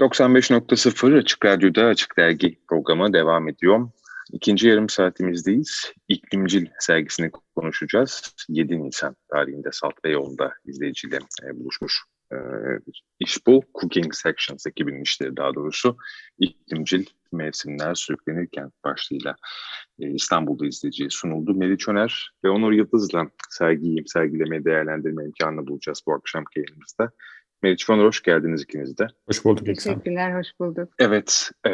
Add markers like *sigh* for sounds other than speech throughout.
95.0 Açık Radyo'da Açık Dergi programı devam ediyor. İkinci yarım saatimizdeyiz. İklimcil sergisini konuşacağız. 7 Nisan tarihinde Salt Beyoğlu'nda izleyiciyle e, buluşmuş e, iş bu. Cooking Sections ekibinin işleri daha doğrusu. İklimcil mevsimler sürüklenirken başlığıyla e, İstanbul'da izleyiciye sunuldu. Meriç Öner ve Onur Yıldız'la sergiyi sergilemeye değerlendirme imkanını bulacağız bu akşamki yayınımızda. Meriç Onur hoş geldiniz ikiniz de. Hoş bulduk İksan. Teşekkürler, hoş bulduk. Evet, e,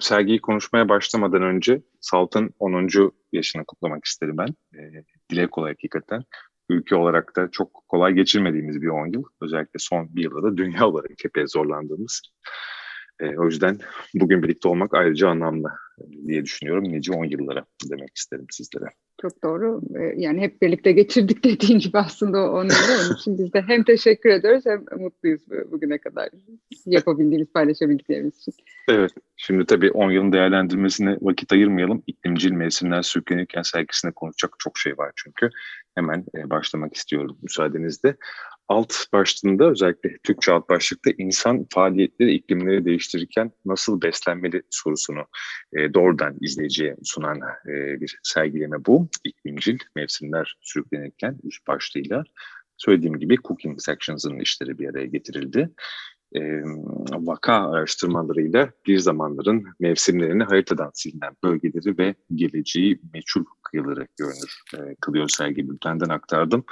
sergiyi konuşmaya başlamadan önce Salt'ın 10. yaşını kutlamak isterim ben. E, dile kolay hakikaten. Ülke olarak da çok kolay geçirmediğimiz bir 10 yıl. Özellikle son bir yılda da dünya *laughs* olarak epey zorlandığımız. E, o yüzden bugün birlikte olmak ayrıca anlamlı diye düşünüyorum. Nice 10 yıllara demek isterim sizlere. Çok doğru. Ee, yani hep birlikte geçirdik dediğin gibi aslında o onu onun *laughs* için biz de hem teşekkür ediyoruz hem mutluyuz bugüne kadar yapabildiğimiz, paylaşabildiklerimiz için. Evet. Şimdi tabii 10 yılın değerlendirmesine vakit ayırmayalım. İklimcil mevsimler sürüklenirken sergisine konuşacak çok şey var çünkü. Hemen e, başlamak istiyorum müsaadenizle alt başlığında özellikle Türkçe alt başlıkta insan faaliyetleri iklimleri değiştirirken nasıl beslenmeli sorusunu e, doğrudan izleyiciye sunan e, bir sergileme bu. İklimcil mevsimler sürüklenirken üst başlığıyla söylediğim gibi Cooking Sections'ın işleri bir araya getirildi e, vaka araştırmalarıyla bir zamanların mevsimlerini haritadan silinen bölgeleri ve geleceği meçhul kıyıları görünür e, kılıyor sergi bültenden aktardım.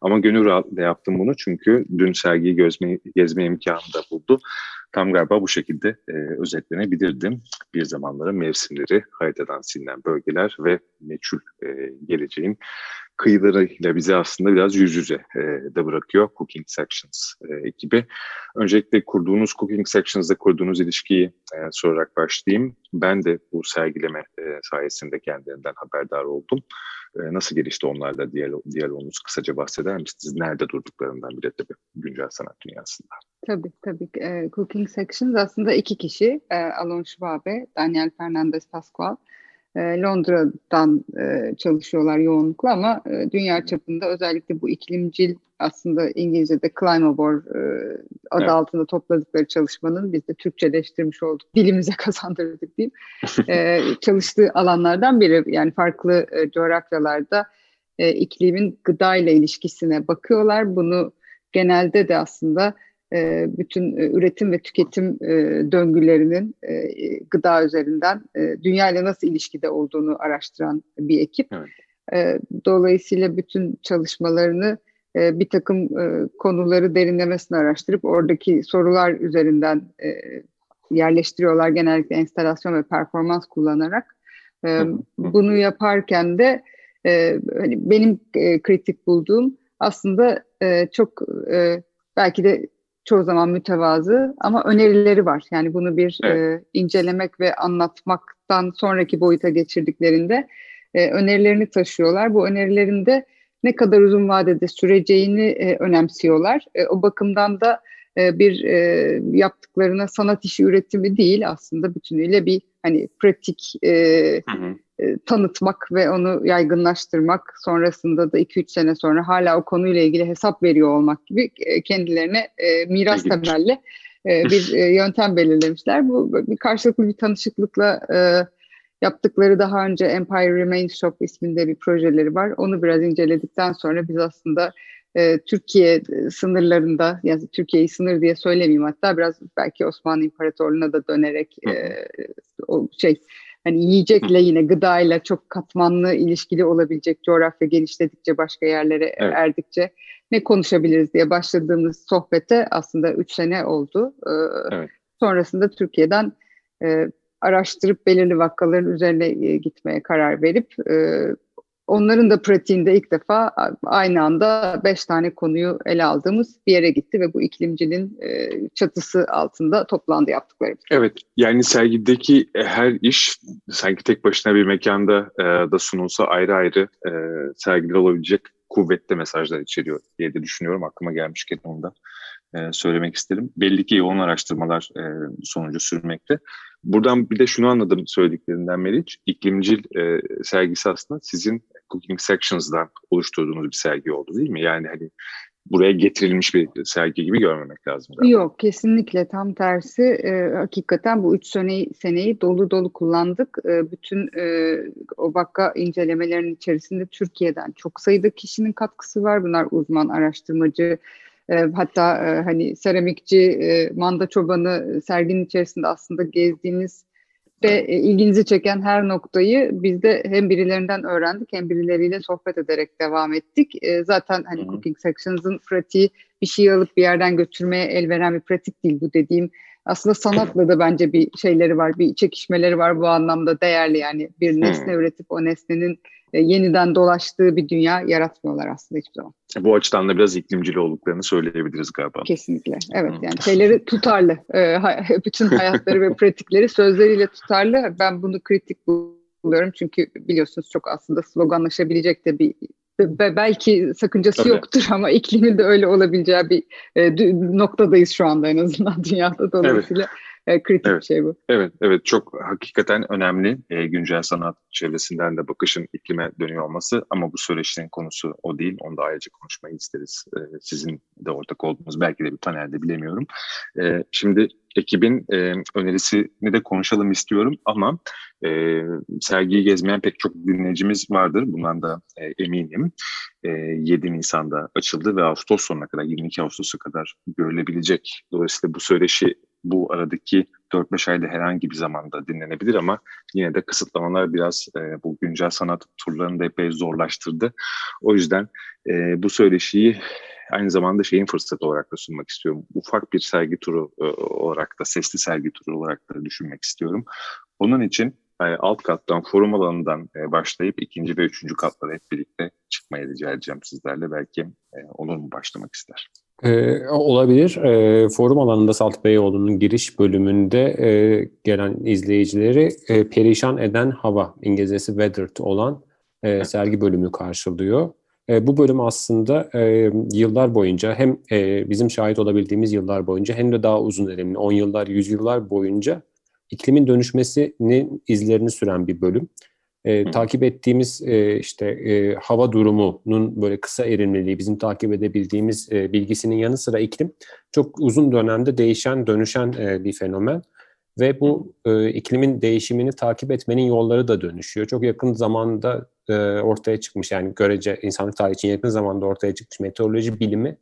Ama gönül rahatlığıyla yaptım bunu çünkü dün sergiyi gözme, gezme imkanı da buldu. Tam galiba bu şekilde e, özetlenebilirdim. Bir zamanların mevsimleri haritadan silinen bölgeler ve meçhul e, geleceğin kıyılarıyla bizi aslında biraz yüz yüze e, de bırakıyor Cooking Sections e, ekibi. Öncelikle kurduğunuz Cooking Sections'da kurduğunuz ilişkiyi e, sorarak başlayayım. Ben de bu sergileme e, sayesinde kendilerinden haberdar oldum. E, nasıl gelişti onlarla diyalog, diyalogunuz kısaca bahseder misiniz? Nerede durduklarından bile tabii güncel sanat dünyasında. Tabii tabii. E, Cooking Sections aslında iki kişi. E, Alon Schwabe, Daniel Fernandez Pascual. E, Londra'dan e, çalışıyorlar yoğunlukla ama e, dünya çapında özellikle bu iklimcil aslında İngilizce'de Climabor adı evet. altında topladıkları çalışmanın biz de Türkçeleştirmiş olduk, *laughs* dilimize kazandırdık diyeyim. *laughs* çalıştığı alanlardan biri yani farklı coğrafyalarda iklimin gıda ile ilişkisine bakıyorlar. Bunu genelde de aslında e, bütün e, üretim ve tüketim e, döngülerinin gıda üzerinden dünya ile nasıl ilişkide olduğunu araştıran bir ekip. Evet. Dolayısıyla bütün çalışmalarını bir takım konuları derinlemesine araştırıp oradaki sorular üzerinden yerleştiriyorlar genellikle enstalasyon ve performans kullanarak. Bunu yaparken de hani benim kritik bulduğum aslında çok belki de çoğu zaman mütevazı ama önerileri var. Yani bunu bir evet. e, incelemek ve anlatmaktan sonraki boyuta geçirdiklerinde e, önerilerini taşıyorlar. Bu önerilerinde ne kadar uzun vadede süreceğini e, önemsiyorlar. E, o bakımdan da e, bir e, yaptıklarına sanat işi üretimi değil aslında bütünüyle bir hani pratik e, hı hı. E, tanıtmak ve onu yaygınlaştırmak sonrasında da 2-3 sene sonra hala o konuyla ilgili hesap veriyor olmak gibi e, kendilerine e, miras temelli e, bir e, *laughs* yöntem belirlemişler. Bu bir karşılıklı bir tanışıklıkla e, yaptıkları daha önce Empire Remains Shop isminde bir projeleri var. Onu biraz inceledikten sonra biz aslında e, Türkiye sınırlarında, yani Türkiye'yi sınır diye söylemeyeyim hatta biraz belki Osmanlı İmparatorluğu'na da dönerek e, o şey hani yiyecekle yine gıdayla çok katmanlı ilişkili olabilecek coğrafya genişledikçe başka yerlere evet. erdikçe ne konuşabiliriz diye başladığımız sohbete aslında üç sene oldu. Ee, evet. Sonrasında Türkiye'den e, araştırıp belirli vakaların üzerine e, gitmeye karar verip e, onların da pratiğinde ilk defa aynı anda beş tane konuyu ele aldığımız bir yere gitti ve bu iklimcinin e, çatısı altında toplandı yaptıkları. Evet yani sergideki her iş sanki tek başına bir mekanda e, da sunulsa ayrı ayrı e, sergiler olabilecek kuvvetli mesajlar içeriyor diye de düşünüyorum. Aklıma gelmişken onu da e, söylemek isterim. Belli ki yoğun araştırmalar e, sonucu sürmekte. Buradan bir de şunu anladım söylediklerinden Meriç. İklimcil e, sergisi aslında sizin Cooking Sections'dan oluşturduğunuz bir sergi oldu değil mi? Yani hani buraya getirilmiş bir sergi gibi görmemek lazım. Galiba. Yok kesinlikle tam tersi e, hakikaten bu üç seneyi, seneyi dolu dolu kullandık. E, bütün e, o vaka incelemelerinin içerisinde Türkiye'den çok sayıda kişinin katkısı var. Bunlar uzman araştırmacı, e, hatta e, hani seramikçi, e, manda çobanı serginin içerisinde aslında gezdiğiniz ve e, ilginizi çeken her noktayı biz de hem birilerinden öğrendik hem birileriyle sohbet ederek devam ettik. E, zaten hani Hı-hı. Cooking Sections'ın pratiği bir şey alıp bir yerden götürmeye el veren bir pratik değil bu dediğim. Aslında sanatla da bence bir şeyleri var, bir çekişmeleri var bu anlamda değerli yani bir nesne Hı-hı. üretip o nesnenin e, yeniden dolaştığı bir dünya yaratmıyorlar aslında hiçbir zaman. Bu açıdan da biraz iklimcil olduklarını söyleyebiliriz galiba. Kesinlikle. Evet yani şeyleri *laughs* tutarlı. E, *laughs* bütün hayatları ve pratikleri sözleriyle tutarlı. Ben bunu kritik buluyorum çünkü biliyorsunuz çok aslında sloganlaşabilecek de bir belki sakıncası Tabii. yoktur ama iklimin de öyle olabileceği bir e, noktadayız şu anda en azından *laughs* dünyada dolayısıyla. Evet e, kritik evet. bir şey bu. Evet, evet çok hakikaten önemli e, güncel sanat çevresinden de bakışın iklime dönüyor olması ama bu söyleşinin konusu o değil. Onu da ayrıca konuşmayı isteriz. E, sizin de ortak olduğunuz belki de bir panelde bilemiyorum. E, şimdi ekibin e, önerisini de konuşalım istiyorum ama e, sergiyi gezmeyen pek çok dinleyicimiz vardır. Bundan da e, eminim. E, 7 Nisan'da açıldı ve Ağustos sonuna kadar 22 Ağustos'a kadar görülebilecek. Dolayısıyla bu söyleşi bu aradaki 4-5 ayda herhangi bir zamanda dinlenebilir ama yine de kısıtlamalar biraz e, bu güncel sanat turlarını da epey zorlaştırdı. O yüzden e, bu söyleşiyi aynı zamanda şeyin fırsatı olarak da sunmak istiyorum. Ufak bir sergi turu e, olarak da, sesli sergi turu olarak da düşünmek istiyorum. Onun için e, alt kattan, forum alanından e, başlayıp ikinci ve üçüncü katlara hep birlikte çıkmayı rica edeceğim sizlerle. Belki e, olur mu başlamak ister? Ee, olabilir. Ee, forum alanında Salt Beyoğlu'nun giriş bölümünde e, gelen izleyicileri e, perişan eden hava, İngilizcesi weathered olan e, sergi bölümü karşılıyor. E, bu bölüm aslında e, yıllar boyunca hem e, bizim şahit olabildiğimiz yıllar boyunca hem de daha uzun dönemli 10 yıllar, 100 yıllar boyunca iklimin dönüşmesinin izlerini süren bir bölüm e, takip ettiğimiz e, işte e, hava durumunun böyle kısa erimliliği, bizim takip edebildiğimiz e, bilgisinin yanı sıra iklim çok uzun dönemde değişen, dönüşen e, bir fenomen. Ve bu e, iklimin değişimini takip etmenin yolları da dönüşüyor. Çok yakın zamanda e, ortaya çıkmış yani görece insanlık tarihi için yakın zamanda ortaya çıkmış meteoroloji bilimi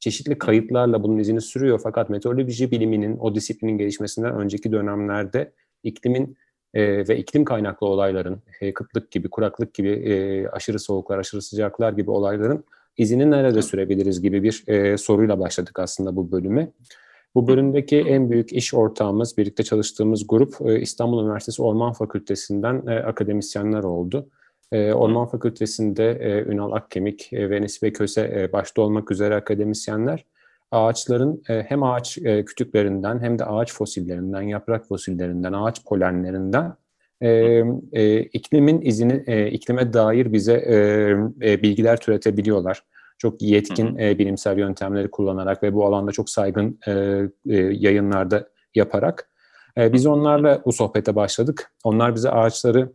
çeşitli kayıtlarla bunun izini sürüyor. Fakat meteoroloji biliminin o disiplinin gelişmesinden önceki dönemlerde iklimin e, ve iklim kaynaklı olayların, e, kıtlık gibi, kuraklık gibi, e, aşırı soğuklar, aşırı sıcaklar gibi olayların izini nerede sürebiliriz gibi bir e, soruyla başladık aslında bu bölüme. Bu bölümdeki en büyük iş ortağımız, birlikte çalıştığımız grup e, İstanbul Üniversitesi Orman Fakültesinden e, akademisyenler oldu. E, Orman Fakültesi'nde e, Ünal Akkemik e, ve Nesibe Köse e, başta olmak üzere akademisyenler ağaçların e, hem ağaç e, kütüklerinden hem de ağaç fosillerinden, yaprak fosillerinden, ağaç polenlerinden e, e, iklimin izini, e, iklime dair bize e, e, bilgiler türetebiliyorlar. Çok yetkin e, bilimsel yöntemleri kullanarak ve bu alanda çok saygın e, e, yayınlarda yaparak. E, biz onlarla bu sohbete başladık. Onlar bize ağaçları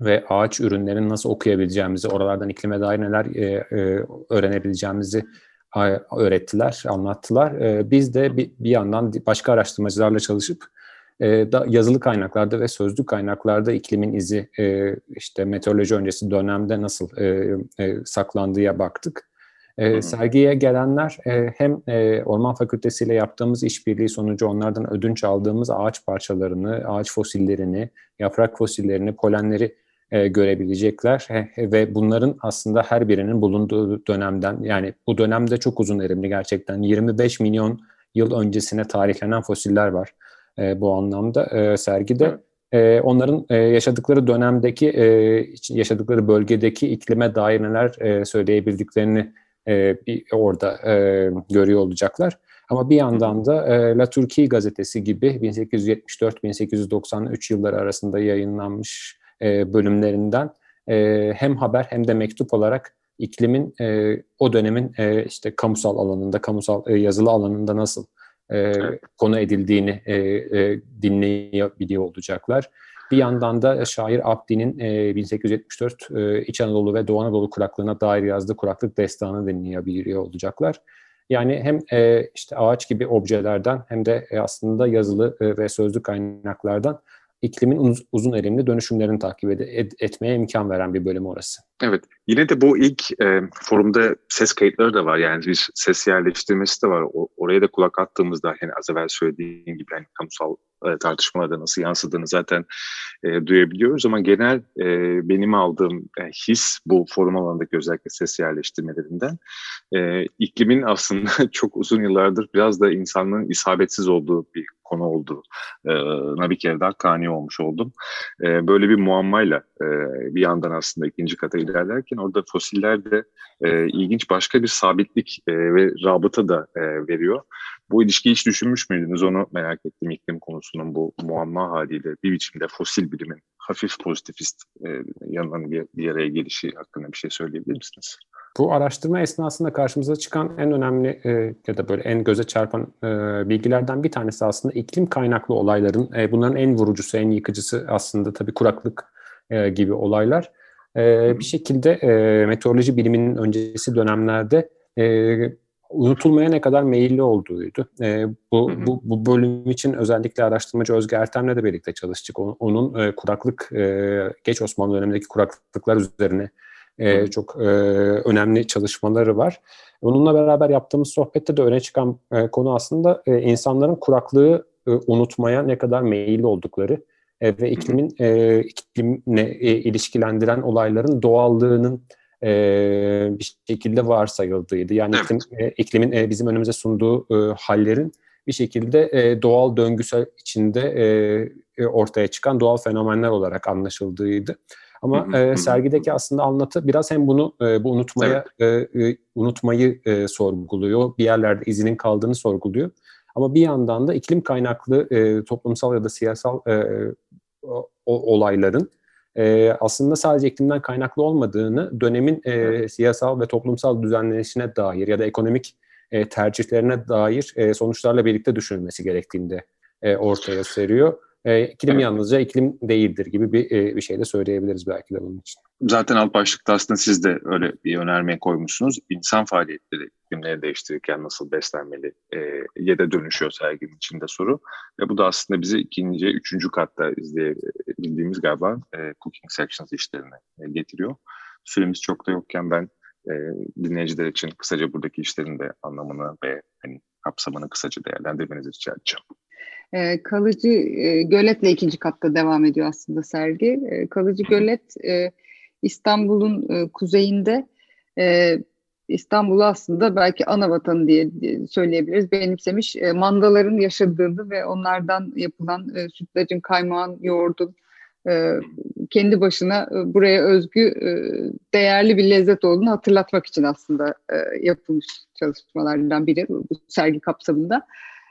ve ağaç ürünlerini nasıl okuyabileceğimizi, oralardan iklime dair neler e, e, öğrenebileceğimizi öğrettiler, anlattılar. Ee, biz de bir, bir yandan başka araştırmacılarla çalışıp e, da yazılı kaynaklarda ve sözlü kaynaklarda iklimin izi e, işte meteoroloji öncesi dönemde nasıl e, saklandığıya baktık. E, sergiye gelenler hem Orman Fakültesi ile yaptığımız işbirliği sonucu onlardan ödünç aldığımız ağaç parçalarını, ağaç fosillerini, yaprak fosillerini, polenleri e, görebilecekler ve bunların aslında her birinin bulunduğu dönemden yani bu dönemde çok uzun erimli gerçekten 25 milyon yıl öncesine tarihlenen fosiller var e, bu anlamda e, sergide. E, onların e, yaşadıkları dönemdeki, e, yaşadıkları bölgedeki iklime dair neler e, söyleyebildiklerini e, orada e, görüyor olacaklar. Ama bir yandan da e, La Turquie gazetesi gibi 1874-1893 yılları arasında yayınlanmış e, bölümlerinden e, hem haber hem de mektup olarak iklimin e, o dönemin e, işte kamusal alanında, kamusal e, yazılı alanında nasıl e, konu edildiğini e, e, dinleyebiliyor olacaklar. Bir yandan da şair Abdi'nin e, 1874 e, İç Anadolu ve Doğu Anadolu kuraklığına dair yazdığı kuraklık destanı dinleyebiliyor olacaklar. Yani hem e, işte ağaç gibi objelerden hem de e, aslında yazılı e, ve sözlü kaynaklardan iklimin uz, uzun erimli dönüşümlerini takip ed- ed- etmeye imkan veren bir bölüm orası. Evet. Yine de bu ilk e, forumda ses kayıtları da var. Yani bir ses yerleştirmesi de var. O, oraya da kulak attığımızda hani az evvel söylediğim gibi hani kamusal e, tartışmalarda nasıl yansıdığını zaten e, duyabiliyoruz. Ama genel e, benim aldığım e, his bu forum alanındaki özellikle ses yerleştirmelerinden e, iklimin aslında *laughs* çok uzun yıllardır biraz da insanlığın isabetsiz olduğu bir konu olduğuna bir kere daha kani olmuş oldum. E, böyle bir muammayla e, bir yandan aslında ikinci kata ilerlerken orada fosiller de e, ilginç başka bir sabitlik e, ve rabıta da e, veriyor. Bu ilişkiyi hiç düşünmüş müydünüz? Onu merak ettim iklim konusunun bu muamma haliyle bir biçimde fosil bilimin hafif pozitifist e, yanından bir, bir araya gelişi hakkında bir şey söyleyebilir misiniz? Bu araştırma esnasında karşımıza çıkan en önemli e, ya da böyle en göze çarpan e, bilgilerden bir tanesi aslında iklim kaynaklı olayların, e, bunların en vurucusu, en yıkıcısı aslında tabii kuraklık e, gibi olaylar. E, bir şekilde e, meteoroloji biliminin öncesi dönemlerde e, unutulmaya ne kadar meyilli olduğuydu. E, bu, bu, bu bölüm için özellikle araştırmacı Özge Ertem'le de birlikte çalıştık. Onun, onun e, kuraklık, e, geç Osmanlı dönemindeki kuraklıklar üzerine e, çok e, önemli çalışmaları var. Onunla beraber yaptığımız sohbette de öne çıkan e, konu aslında e, insanların kuraklığı e, unutmaya ne kadar meyilli oldukları e, ve iklimin e, iklimle e, ilişkilendiren olayların doğallığının e, bir şekilde varsayıldığıydı. Yani evet. iklim, e, iklimin e, bizim önümüze sunduğu e, hallerin bir şekilde e, doğal döngüsel içinde e, e ortaya çıkan doğal fenomenler olarak anlaşıldığıydı. Ama e, sergideki aslında anlatı biraz hem bunu e, bu unutmaya evet. e, e, unutmayı e, sorguluyor. Bir yerlerde izinin kaldığını sorguluyor. Ama bir yandan da iklim kaynaklı e, toplumsal ya da siyasal e, o, olayların e, aslında sadece iklimden kaynaklı olmadığını dönemin e, siyasal ve toplumsal düzenlenişine dair ya da ekonomik e, tercihlerine dair e, sonuçlarla birlikte düşünülmesi gerektiğinde e, ortaya seriyor. E, iklim yalnızca iklim değildir gibi bir e, bir şey de söyleyebiliriz belki de bunun için. Zaten alt başlıkta aslında siz de öyle bir önerme koymuşsunuz. İnsan faaliyetleri iklimleri değiştirirken nasıl beslenmeli e, ya da dönüşüyor serginin içinde soru. Ve bu da aslında bizi ikinci, üçüncü katta izleyebildiğimiz galiba e, Cooking Sections işlerine e, getiriyor. Süremiz çok da yokken ben e, dinleyiciler için kısaca buradaki işlerin de anlamını ve hani kapsamını kısaca değerlendirmenizi rica edeceğim. E, kalıcı e, göletle ikinci katta devam ediyor aslında sergi. E, kalıcı gölet e, İstanbul'un e, kuzeyinde e, İstanbul'u aslında belki ana vatanı diye söyleyebiliriz. Benimsemiş e, mandaların yaşadığını ve onlardan yapılan e, sütlacın, kaymağın, yoğurdun e, kendi başına e, buraya özgü e, değerli bir lezzet olduğunu hatırlatmak için aslında e, yapılmış çalışmalardan biri bu sergi kapsamında.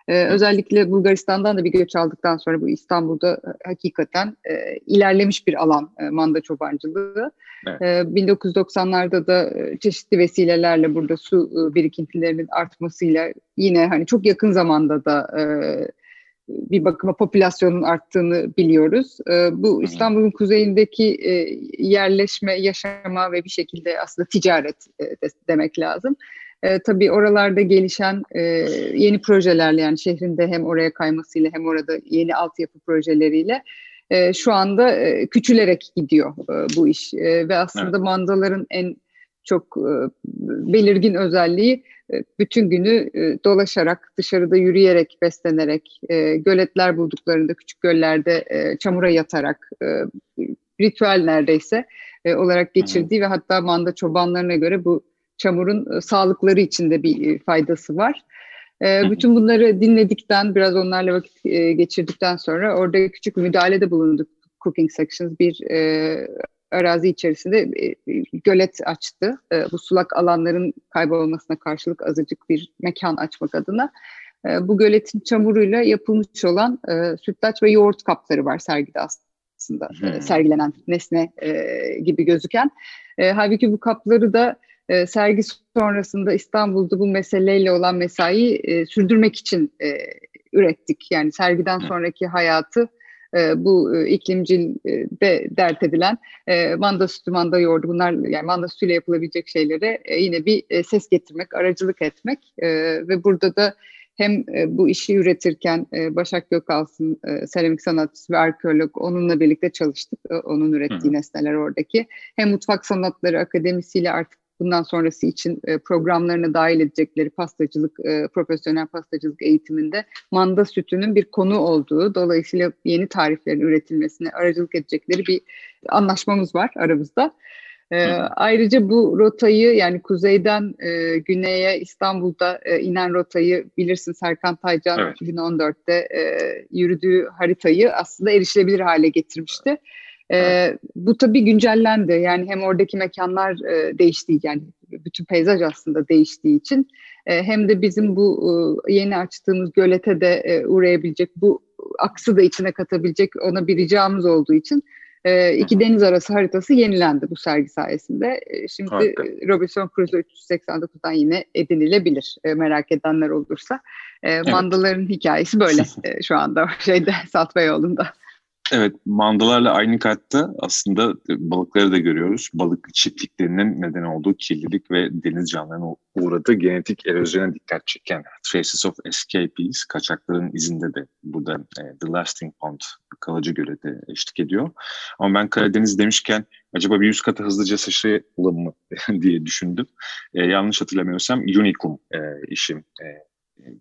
Ee, özellikle Bulgaristan'dan da bir göç aldıktan sonra bu İstanbul'da e, hakikaten e, ilerlemiş bir alan e, manda çobancılığı. Evet. E, 1990'larda da çeşitli vesilelerle burada su e, birikintilerinin artmasıyla yine hani çok yakın zamanda da e, bir bakıma popülasyonun arttığını biliyoruz. E, bu İstanbul'un kuzeyindeki e, yerleşme, yaşama ve bir şekilde aslında ticaret de, demek lazım. E, tabii oralarda gelişen e, yeni projelerle yani şehrinde hem oraya kaymasıyla hem orada yeni altyapı projeleriyle e, şu anda e, küçülerek gidiyor e, bu iş. E, ve aslında evet. mandaların en çok e, belirgin özelliği e, bütün günü e, dolaşarak, dışarıda yürüyerek, beslenerek, e, göletler bulduklarında küçük göllerde e, çamura yatarak, e, ritüel neredeyse e, olarak geçirdiği Hı. ve hatta manda çobanlarına göre bu çamurun e, sağlıkları için de bir e, faydası var. E, bütün bunları dinledikten, biraz onlarla vakit geçirdikten sonra orada küçük müdahalede bulunduk. Cooking Sections bir arazi içerisinde gölet açtı. bu sulak alanların kaybolmasına karşılık azıcık bir mekan açmak adına. bu göletin çamuruyla yapılmış olan sütlaç ve yoğurt kapları var sergide aslında. Hmm. sergilenen nesne gibi gözüken. halbuki bu kapları da e, sergi sonrasında İstanbul'da bu meseleyle olan mesai e, sürdürmek için e, ürettik. Yani sergiden sonraki hayatı e, bu e, iklimcilde dert edilen e, manda sütü, manda yoğurdu bunlar yani manda sütüyle yapılabilecek şeylere e, yine bir e, ses getirmek, aracılık etmek e, ve burada da hem e, bu işi üretirken e, Başak Gökalsın, e, seramik sanatçısı ve arkeolog onunla birlikte çalıştık. E, onun ürettiği Hı. nesneler oradaki. Hem mutfak sanatları akademisiyle artık bundan sonrası için e, programlarına dahil edecekleri pastacılık, e, profesyonel pastacılık eğitiminde manda sütünün bir konu olduğu, dolayısıyla yeni tariflerin üretilmesine aracılık edecekleri bir anlaşmamız var aramızda. E, ayrıca bu rotayı yani kuzeyden e, güneye İstanbul'da e, inen rotayı bilirsin Serkan Taycan evet. 2014'te e, yürüdüğü haritayı aslında erişilebilir hale getirmişti. E, bu tabii güncellendi. Yani hem oradaki mekanlar e, değiştiği yani bütün peyzaj aslında değiştiği için e, hem de bizim bu e, yeni açtığımız gölete de e, uğrayabilecek bu aksı da içine katabilecek ona bir ricamız olduğu için e, iki deniz arası haritası yenilendi bu sergi sayesinde. E, şimdi Harika. Robinson Crusoe 389'dan yine edinilebilir e, merak edenler olursa. E, evet. Mandaların hikayesi böyle *laughs* e, şu anda *laughs* şeyde yolunda. Evet, mandalarla aynı katta aslında balıkları da görüyoruz. Balık çiftliklerinin neden olduğu kirlilik ve deniz canlılarının uğradığı genetik erozyona dikkat çeken Traces of Escapees, kaçakların izinde de burada e, The Lasting Pond kalıcı gölede eşlik ediyor. Ama ben Karadeniz demişken acaba bir yüz katı hızlıca sıçrayalım mı *laughs* diye düşündüm. E, yanlış hatırlamıyorsam Unicum e, işim e,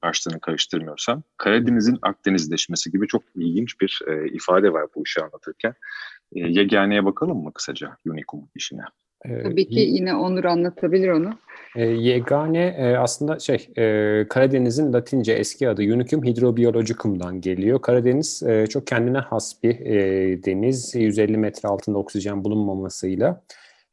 başlığını karıştırmıyorsam Karadeniz'in Akdenizleşmesi gibi çok ilginç bir e, ifade var bu işi anlatırken. E, yeganeye bakalım mı kısaca Unicum işine? Ee, Tabii ki yine Onur anlatabilir onu. E, yegane e, aslında şey e, Karadeniz'in Latince eski adı Unicum Hydrobiologicum'dan geliyor. Karadeniz e, çok kendine has bir e, deniz. 150 metre altında oksijen bulunmamasıyla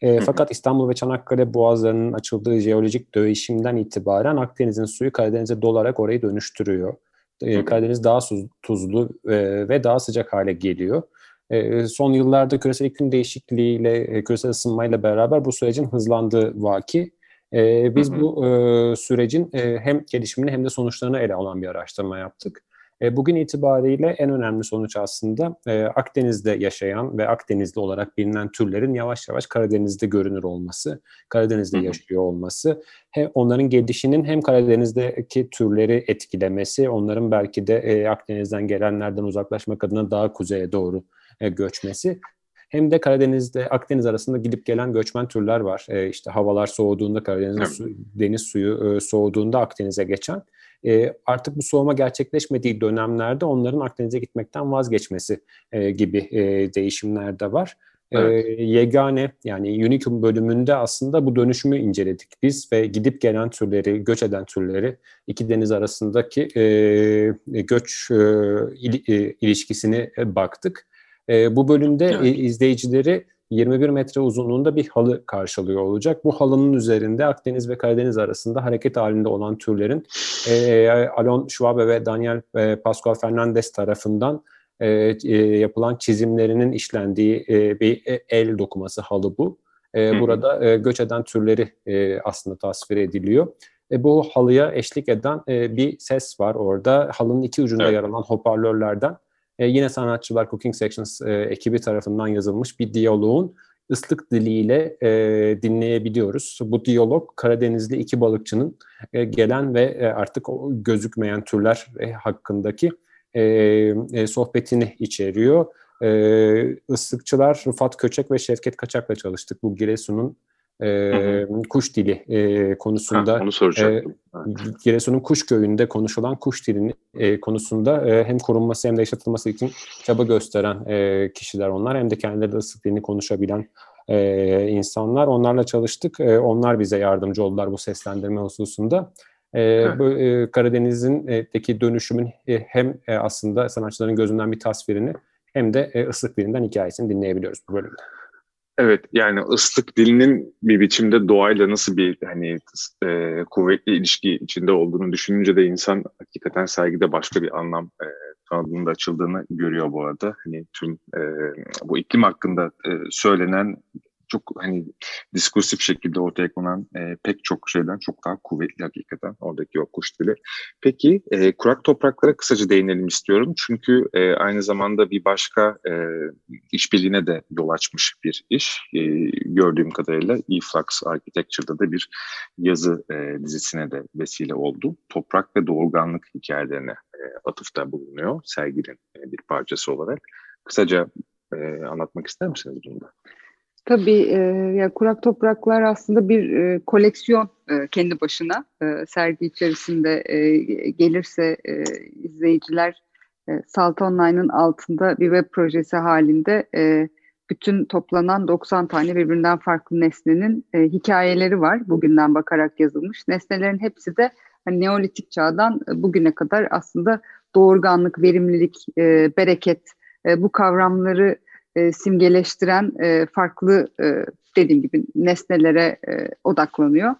e, fakat İstanbul ve Çanakkale boğazlarının açıldığı jeolojik değişimden itibaren Akdeniz'in suyu Karadeniz'e dolarak orayı dönüştürüyor. E, Karadeniz daha tuzlu e, ve daha sıcak hale geliyor. E, son yıllarda küresel iklim değişikliğiyle, e, küresel ısınmayla beraber bu sürecin hızlandığı vaki. E, biz bu e, sürecin e, hem gelişimini hem de sonuçlarını ele alan bir araştırma yaptık. E, bugün itibariyle en önemli sonuç aslında e, Akdeniz'de yaşayan ve Akdenizli olarak bilinen türlerin yavaş yavaş Karadeniz'de görünür olması, Karadeniz'de Hı-hı. yaşıyor olması, hem onların gelişinin hem Karadeniz'deki türleri etkilemesi, onların belki de e, Akdeniz'den gelenlerden uzaklaşmak adına daha kuzeye doğru göçmesi hem de Karadeniz'de Akdeniz arasında gidip gelen göçmen türler var. E, işte havalar soğuduğunda Karadeniz'in su, deniz suyu e, soğuduğunda Akdeniz'e geçen e, artık bu soğuma gerçekleşmediği dönemlerde onların Akdeniz'e gitmekten vazgeçmesi e, gibi e, değişimler de var. Evet. E, yegane yani Unicum bölümünde aslında bu dönüşümü inceledik biz ve gidip gelen türleri, göç eden türleri iki deniz arasındaki e, göç e, il, e, ilişkisini baktık. E, bu bölümde evet. izleyicileri 21 metre uzunluğunda bir halı karşılıyor olacak. Bu halının üzerinde Akdeniz ve Karadeniz arasında hareket halinde olan türlerin e, Alon Schwabe ve Daniel e, Pascual Fernandez tarafından e, e, yapılan çizimlerinin işlendiği e, bir e, el dokuması halı bu. E, burada e, göç eden türleri e, aslında tasvir ediliyor. E, bu halıya eşlik eden e, bir ses var orada. Halının iki ucunda evet. yer alan hoparlörlerden e, yine sanatçılar Cooking Sections e, ekibi tarafından yazılmış bir diyaloğun ıslık diliyle e, dinleyebiliyoruz. Bu diyalog Karadenizli iki balıkçının e, gelen ve e, artık gözükmeyen türler e, hakkındaki e, e, sohbetini içeriyor. E, ıslıkçılar Rıfat Köçek ve Şevket Kaçak'la çalıştık. Bu Giresun'un e, kuş dili e, konusunda ha, onu soracaktım. E, Giresun'un kuş köyünde konuşulan kuş dilini e, konusunda e, hem korunması hem de yaşatılması için çaba gösteren e, kişiler onlar hem de kendileri ıslık dilini konuşabilen e, insanlar. Onlarla çalıştık. E, onlar bize yardımcı oldular bu seslendirme hususunda. E, bu e, Karadeniz'indeki dönüşümün e, hem e, aslında sanatçıların gözünden bir tasvirini hem de e, ıslık dilinden hikayesini dinleyebiliyoruz bu bölümde. Evet yani ıslık dilinin bir biçimde doğayla nasıl bir hani e, kuvvetli ilişki içinde olduğunu düşününce de insan hakikaten sergide başka bir anlam e, kanadının da açıldığını görüyor bu arada. Hani tüm e, bu iklim hakkında e, söylenen çok hani diskursif şekilde ortaya konan e, pek çok şeyden çok daha kuvvetli hakikaten oradaki o kuş dili. Peki e, kurak topraklara kısaca değinelim istiyorum. Çünkü e, aynı zamanda bir başka e, işbirliğine de yol açmış bir iş. E, gördüğüm kadarıyla E-Flux Architecture'da da bir yazı e, dizisine de vesile oldu. Toprak ve doğurganlık hikayelerine e, atıfta bulunuyor serginin e, bir parçası olarak. Kısaca e, anlatmak ister misiniz bunu da? Tabii e, ya kurak topraklar aslında bir e, koleksiyon e, kendi başına e, sergi içerisinde e, gelirse e, izleyiciler e, Salt Online'ın altında bir web projesi halinde e, bütün toplanan 90 tane birbirinden farklı nesnenin e, hikayeleri var. Bugünden bakarak yazılmış. Nesnelerin hepsi de hani Neolitik çağdan bugüne kadar aslında doğurganlık, verimlilik, e, bereket e, bu kavramları e, simgeleştiren e, farklı e, dediğim gibi nesnelere e, odaklanıyor.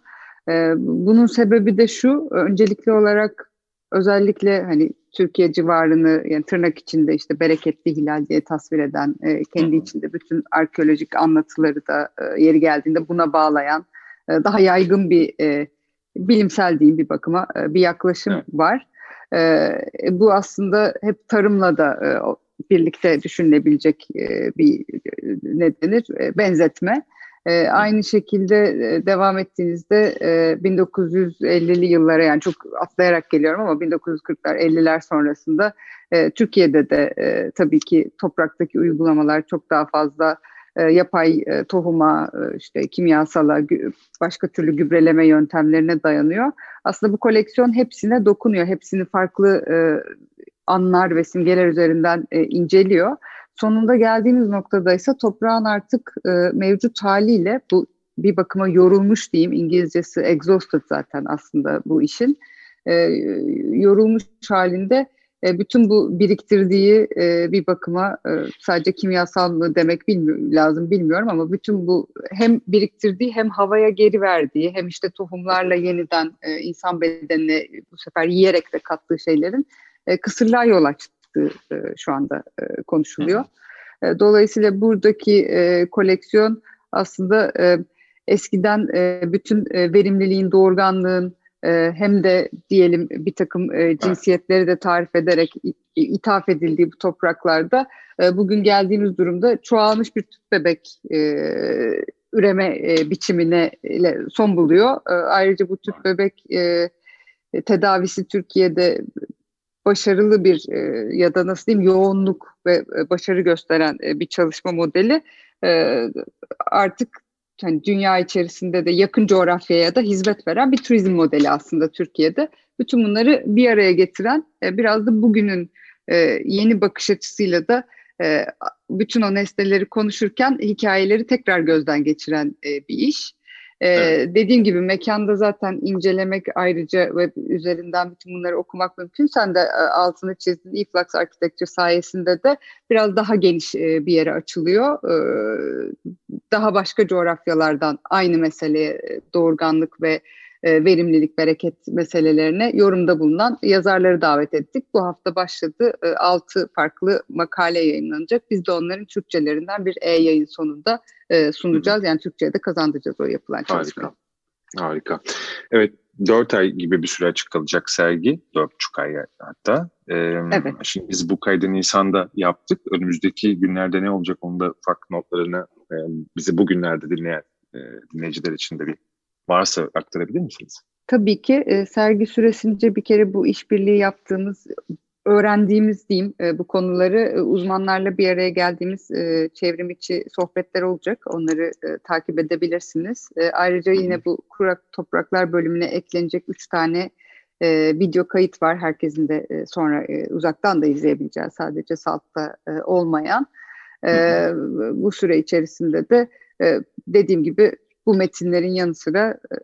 E, bunun sebebi de şu, öncelikli olarak özellikle hani Türkiye civarını yani tırnak içinde işte bereketli hilal diye tasvir eden, e, kendi içinde bütün arkeolojik anlatıları da e, yeri geldiğinde buna bağlayan e, daha yaygın bir e, bilimsel diyeyim bir bakıma e, bir yaklaşım evet. var. E, bu aslında hep tarımla da e, birlikte düşünülebilecek e, bir ne denir e, benzetme. E, aynı şekilde e, devam ettiğinizde e, 1950'li yıllara yani çok atlayarak geliyorum ama 1940'lar 50'ler sonrasında e, Türkiye'de de e, tabii ki topraktaki uygulamalar çok daha fazla e, yapay e, tohuma, e, işte kimyasala, başka türlü gübreleme yöntemlerine dayanıyor. Aslında bu koleksiyon hepsine dokunuyor. Hepsini farklı e, anlar ve simgeler üzerinden e, inceliyor. Sonunda geldiğimiz noktada ise toprağın artık e, mevcut haliyle bu bir bakıma yorulmuş diyeyim. İngilizcesi exhausted zaten aslında bu işin. E, yorulmuş halinde e, bütün bu biriktirdiği e, bir bakıma e, sadece kimyasal mı demek bilmiyorum, lazım bilmiyorum ama bütün bu hem biriktirdiği hem havaya geri verdiği hem işte tohumlarla yeniden e, insan bedenine bu sefer yiyerek de kattığı şeylerin e, kısırlığa yol açtığı e, şu anda e, konuşuluyor. E, dolayısıyla buradaki e, koleksiyon aslında e, eskiden e, bütün e, verimliliğin, doğurganlığın e, hem de diyelim bir takım e, cinsiyetleri de tarif ederek ithaf edildiği bu topraklarda e, bugün geldiğimiz durumda çoğalmış bir tüp bebek e, üreme e, biçimine ile son buluyor. E, ayrıca bu tüp bebek e, tedavisi Türkiye'de başarılı bir e, ya da nasıl diyeyim yoğunluk ve e, başarı gösteren e, bir çalışma modeli e, artık hani dünya içerisinde de yakın coğrafyaya da hizmet veren bir turizm modeli aslında Türkiye'de. Bütün bunları bir araya getiren e, biraz da bugünün e, yeni bakış açısıyla da e, bütün o nesneleri konuşurken hikayeleri tekrar gözden geçiren e, bir iş. Ee, evet. Dediğim gibi mekanda zaten incelemek ayrıca web üzerinden bütün bunları okumak mümkün. Sen de e, altını çizdin Eflux Architecture sayesinde de biraz daha geniş e, bir yere açılıyor. E, daha başka coğrafyalardan aynı meseleye e, doğurganlık ve e, verimlilik, bereket meselelerine yorumda bulunan yazarları davet ettik. Bu hafta başladı. E, 6 farklı makale yayınlanacak. Biz de onların Türkçelerinden bir e-yayın sonunda e, sunacağız. Yani Türkçe'ye de kazandıracağız o yapılan çalışmayı. Harika. Harika. Evet, dört ay gibi bir süre açık kalacak sergi. Dört buçuk ay hatta. Ee, evet. Şimdi biz bu kaydı Nisan'da yaptık. Önümüzdeki günlerde ne olacak onu da ufak notlarını e, bizi bugünlerde dinleyen e, dinleyiciler için de bir varsa aktarabilir misiniz? Tabii ki e, sergi süresince bir kere bu işbirliği yaptığımız, öğrendiğimiz diyeyim e, bu konuları e, uzmanlarla bir araya geldiğimiz e, çevrim içi sohbetler olacak. Onları e, takip edebilirsiniz. E, ayrıca yine bu kurak topraklar bölümüne eklenecek üç tane e, video kayıt var. Herkesin de e, sonra e, uzaktan da izleyebileceği sadece saltta e, olmayan. E, bu süre içerisinde de e, dediğim gibi bu metinlerin yanı sıra e,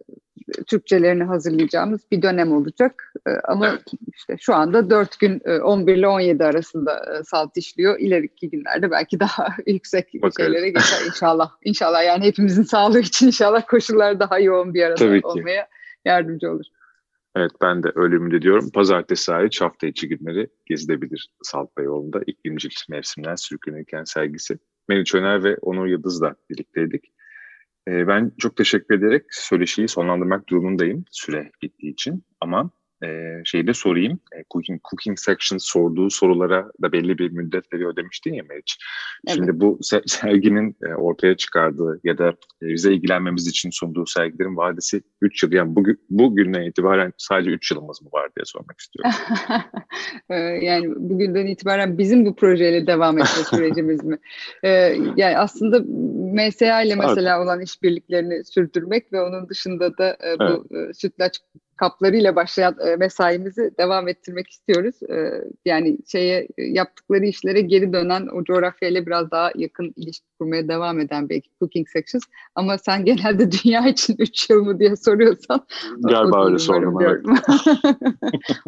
Türkçelerini hazırlayacağımız bir dönem olacak. E, ama evet. işte şu anda 4 gün e, 11 ile 17 arasında e, salt işliyor. İleriki günlerde belki daha *laughs* yüksek Bakarız. şeylere geçer inşallah. İnşallah yani hepimizin *laughs* sağlığı için inşallah koşullar daha yoğun bir arada olmaya yardımcı olur. Evet ben de öyle ümit ediyorum. Pazartesi hariç hafta içi günleri gezilebilir Salt İklimcilik mevsimden sürüklenirken sergisi. Meriç Öner ve Onur Yıldız'la birlikteydik. E, ben çok teşekkür ederek söyleşiyi sonlandırmak durumundayım süre bittiği için. Ama e, şeyi de sorayım. E, cooking, cooking Section sorduğu sorulara da belli bir müddet veriyor demiştin ya Meriç. Evet. Şimdi bu serginin e, ortaya çıkardığı ya da e, bize ilgilenmemiz için sunduğu sergilerin vadesi 3 yıl. Yani bugün, bugünden itibaren sadece 3 yılımız mı var diye sormak istiyorum. *laughs* E, yani bugünden itibaren bizim bu projeyle devam etme sürecimiz mi? *laughs* E, yani aslında MSA ile mesela olan işbirliklerini sürdürmek ve onun dışında da e, bu evet. sütlaç kaplarıyla başlayan e, mesaimizi devam ettirmek istiyoruz. E, yani şeye yaptıkları işlere geri dönen o coğrafyayla biraz daha yakın ilişki kurmaya devam eden belki Cooking Sections. Ama sen genelde *laughs* dünya için 3 yıl mı diye soruyorsan Galiba öyle sordum. Evet. *laughs*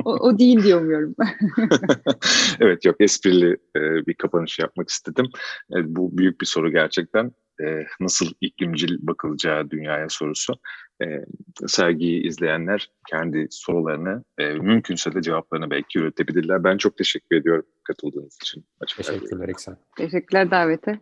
o, o değil diye umuyorum. *laughs* evet yok esprili e, bir kapanış yapmak istedim. E, bu büyük bir soru gerçekten. E, nasıl iklimcil bakılacağı dünyaya sorusu e, sergiyi izleyenler kendi sorularını e, mümkünse de cevaplarını belki üretebilirler. Ben çok teşekkür ediyorum katıldığınız için. Teşekkürler Eksen. Teşekkürler davete.